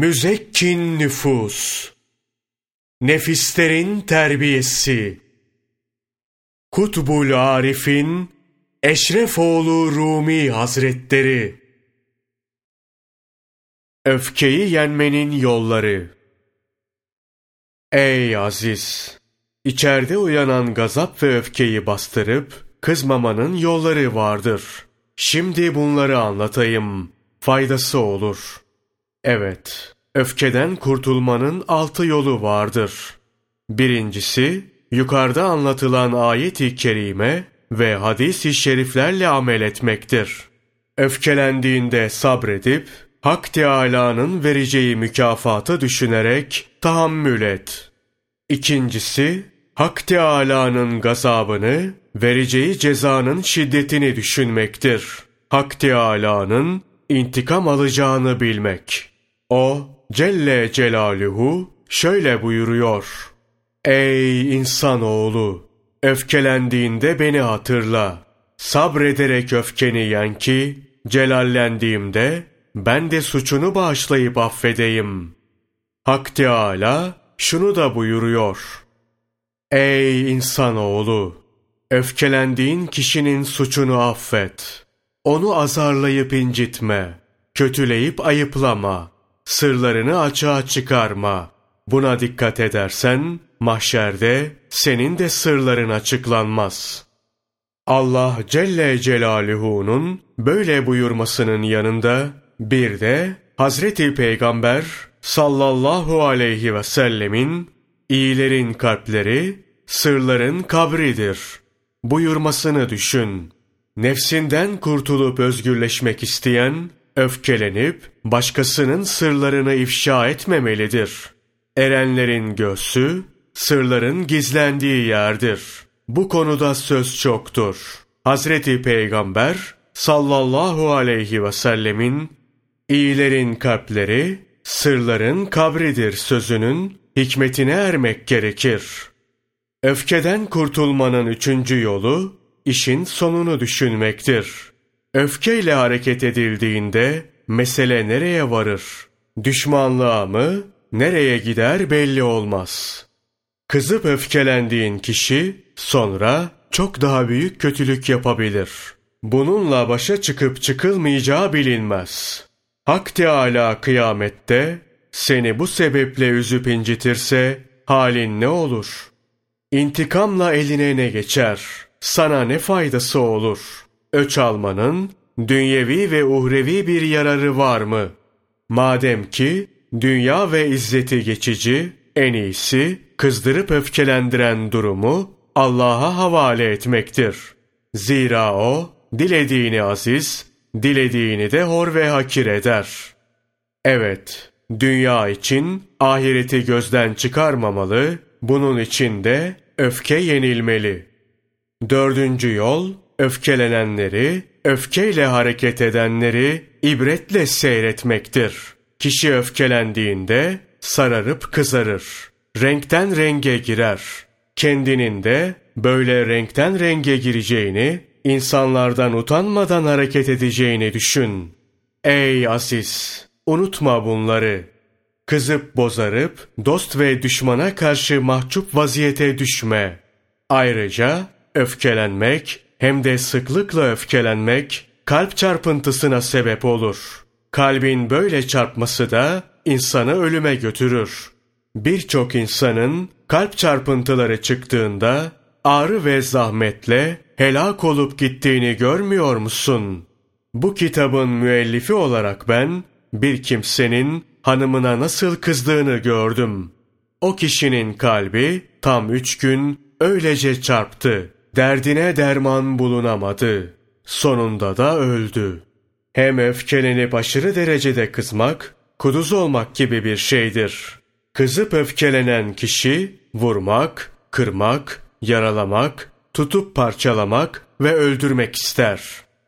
Müzekkin nüfus, nefislerin terbiyesi, Kutbul Arif'in Eşrefoğlu Rumi Hazretleri, Öfkeyi yenmenin yolları, Ey aziz! İçeride uyanan gazap ve öfkeyi bastırıp, kızmamanın yolları vardır. Şimdi bunları anlatayım. Faydası olur.'' Evet, öfkeden kurtulmanın altı yolu vardır. Birincisi, yukarıda anlatılan ayet-i kerime ve hadis-i şeriflerle amel etmektir. Öfkelendiğinde sabredip, Hak Teâlâ'nın vereceği mükafatı düşünerek tahammül et. İkincisi, Hak Teâlâ'nın gazabını, vereceği cezanın şiddetini düşünmektir. Hak Teâlâ'nın intikam alacağını bilmek. O Celle Celaluhu şöyle buyuruyor. Ey insanoğlu! Öfkelendiğinde beni hatırla. Sabrederek öfkeni yen ki, celallendiğimde ben de suçunu bağışlayıp affedeyim. Hak Teâlâ şunu da buyuruyor. Ey insanoğlu! Öfkelendiğin kişinin suçunu affet. Onu azarlayıp incitme. Kötüleyip ayıplama sırlarını açığa çıkarma. Buna dikkat edersen, mahşerde senin de sırların açıklanmaz. Allah Celle Celaluhu'nun böyle buyurmasının yanında, bir de Hazreti Peygamber sallallahu aleyhi ve sellemin, iyilerin kalpleri, sırların kabridir. Buyurmasını düşün. Nefsinden kurtulup özgürleşmek isteyen, öfkelenip başkasının sırlarını ifşa etmemelidir. Erenlerin göğsü, sırların gizlendiği yerdir. Bu konuda söz çoktur. Hazreti Peygamber sallallahu aleyhi ve sellemin iyilerin kalpleri, sırların kabridir sözünün hikmetine ermek gerekir. Öfkeden kurtulmanın üçüncü yolu, işin sonunu düşünmektir.'' Öfkeyle hareket edildiğinde mesele nereye varır? Düşmanlığa mı, nereye gider belli olmaz. Kızıp öfkelendiğin kişi sonra çok daha büyük kötülük yapabilir. Bununla başa çıkıp çıkılmayacağı bilinmez. Hak Teâlâ kıyamette seni bu sebeple üzüp incitirse halin ne olur? İntikamla eline ne geçer? Sana ne faydası olur?'' Öç almanın dünyevi ve uhrevi bir yararı var mı? Madem ki dünya ve izzeti geçici, en iyisi kızdırıp öfkelendiren durumu Allah'a havale etmektir. Zira o, dilediğini aziz, dilediğini de hor ve hakir eder. Evet, dünya için ahireti gözden çıkarmamalı, bunun için de öfke yenilmeli. Dördüncü yol, öfkelenenleri, öfkeyle hareket edenleri ibretle seyretmektir. Kişi öfkelendiğinde sararıp kızarır. Renkten renge girer. Kendinin de böyle renkten renge gireceğini, insanlardan utanmadan hareket edeceğini düşün. Ey aziz! Unutma bunları. Kızıp bozarıp dost ve düşmana karşı mahcup vaziyete düşme. Ayrıca öfkelenmek hem de sıklıkla öfkelenmek kalp çarpıntısına sebep olur. Kalbin böyle çarpması da insanı ölüme götürür. Birçok insanın kalp çarpıntıları çıktığında ağrı ve zahmetle helak olup gittiğini görmüyor musun? Bu kitabın müellifi olarak ben bir kimsenin hanımına nasıl kızdığını gördüm. O kişinin kalbi tam üç gün öylece çarptı. Derdine derman bulunamadı. Sonunda da öldü. Hem öfkelenip aşırı derecede kızmak, kuduz olmak gibi bir şeydir. Kızıp öfkelenen kişi, vurmak, kırmak, yaralamak, tutup parçalamak ve öldürmek ister.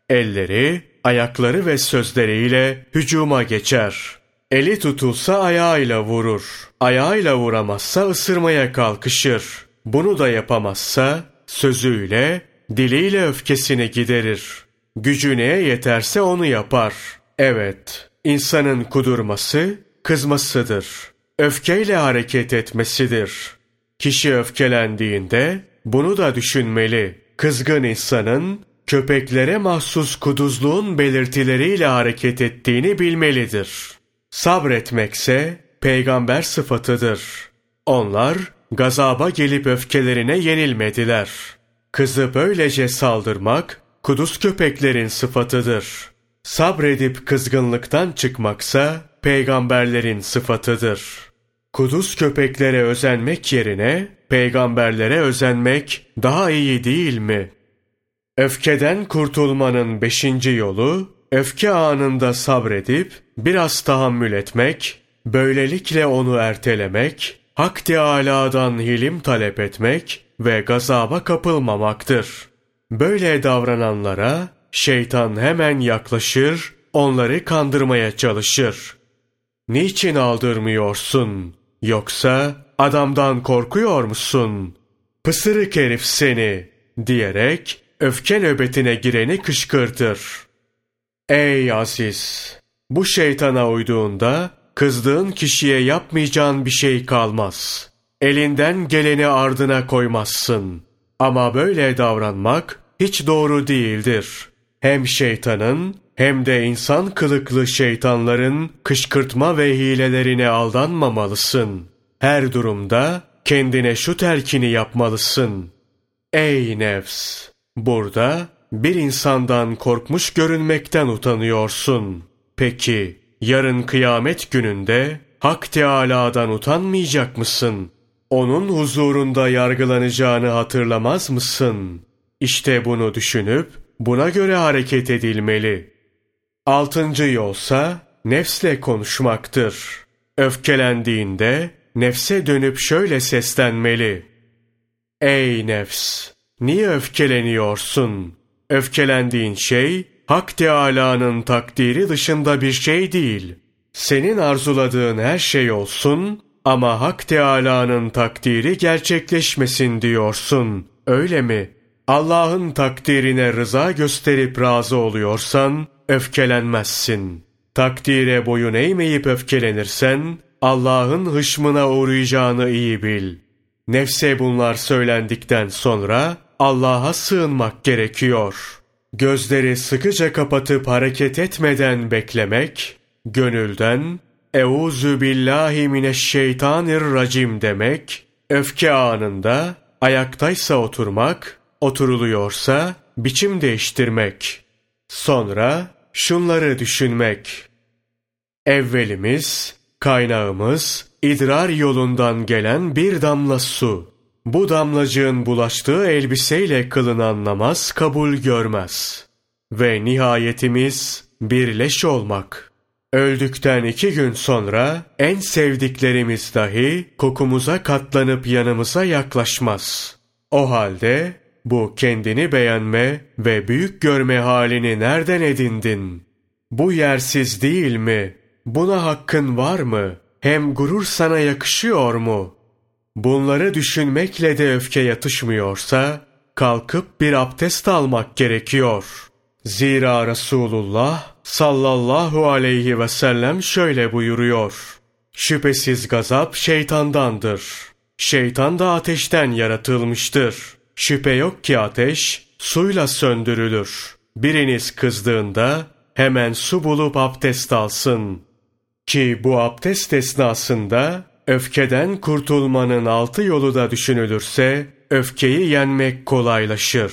Elleri, ayakları ve sözleriyle hücuma geçer. Eli tutulsa ayağıyla vurur. Ayağıyla vuramazsa ısırmaya kalkışır. Bunu da yapamazsa Sözüyle, diliyle öfkesini giderir. Gücü neye yeterse onu yapar. Evet, insanın kudurması, kızmasıdır. Öfkeyle hareket etmesidir. Kişi öfkelendiğinde bunu da düşünmeli. Kızgın insanın köpeklere mahsus kuduzluğun belirtileriyle hareket ettiğini bilmelidir. Sabretmekse peygamber sıfatıdır. Onlar gazaba gelip öfkelerine yenilmediler. Kızı böylece saldırmak kuduz köpeklerin sıfatıdır. Sabredip kızgınlıktan çıkmaksa peygamberlerin sıfatıdır. Kuduz köpeklere özenmek yerine peygamberlere özenmek daha iyi değil mi? Öfkeden kurtulmanın beşinci yolu, öfke anında sabredip biraz tahammül etmek, böylelikle onu ertelemek, Hak Teâlâ'dan hilim talep etmek ve gazaba kapılmamaktır. Böyle davrananlara şeytan hemen yaklaşır, onları kandırmaya çalışır. Niçin aldırmıyorsun? Yoksa adamdan korkuyor musun? Pısırık herif seni diyerek öfke nöbetine gireni kışkırtır. Ey Aziz! Bu şeytana uyduğunda kızdığın kişiye yapmayacağın bir şey kalmaz. Elinden geleni ardına koymazsın. Ama böyle davranmak hiç doğru değildir. Hem şeytanın hem de insan kılıklı şeytanların kışkırtma ve hilelerine aldanmamalısın. Her durumda kendine şu terkini yapmalısın. Ey nefs! Burada bir insandan korkmuş görünmekten utanıyorsun. Peki yarın kıyamet gününde Hak Teâlâ'dan utanmayacak mısın? Onun huzurunda yargılanacağını hatırlamaz mısın? İşte bunu düşünüp buna göre hareket edilmeli. Altıncı yolsa nefsle konuşmaktır. Öfkelendiğinde nefse dönüp şöyle seslenmeli. Ey nefs! Niye öfkeleniyorsun? Öfkelendiğin şey, Hak Teâlâ'nın takdiri dışında bir şey değil. Senin arzuladığın her şey olsun ama Hak Teâlâ'nın takdiri gerçekleşmesin diyorsun. Öyle mi? Allah'ın takdirine rıza gösterip razı oluyorsan, öfkelenmezsin. Takdire boyun eğmeyip öfkelenirsen, Allah'ın hışmına uğrayacağını iyi bil. Nefse bunlar söylendikten sonra, Allah'a sığınmak gerekiyor. Gözleri sıkıca kapatıp hareket etmeden beklemek, gönülden Euzu billahi mineşşeytanirracim demek, öfke anında ayaktaysa oturmak, oturuluyorsa biçim değiştirmek. Sonra şunları düşünmek. Evvelimiz, kaynağımız, idrar yolundan gelen bir damla su. Bu damlacığın bulaştığı elbiseyle kılınan namaz kabul görmez. Ve nihayetimiz birleş olmak. Öldükten iki gün sonra en sevdiklerimiz dahi kokumuza katlanıp yanımıza yaklaşmaz. O halde bu kendini beğenme ve büyük görme halini nereden edindin? Bu yersiz değil mi? Buna hakkın var mı? Hem gurur sana yakışıyor mu?'' Bunları düşünmekle de öfke yatışmıyorsa, kalkıp bir abdest almak gerekiyor. Zira Resulullah sallallahu aleyhi ve sellem şöyle buyuruyor. Şüphesiz gazap şeytandandır. Şeytan da ateşten yaratılmıştır. Şüphe yok ki ateş suyla söndürülür. Biriniz kızdığında hemen su bulup abdest alsın. Ki bu abdest esnasında Öfkeden kurtulmanın altı yolu da düşünülürse, öfkeyi yenmek kolaylaşır.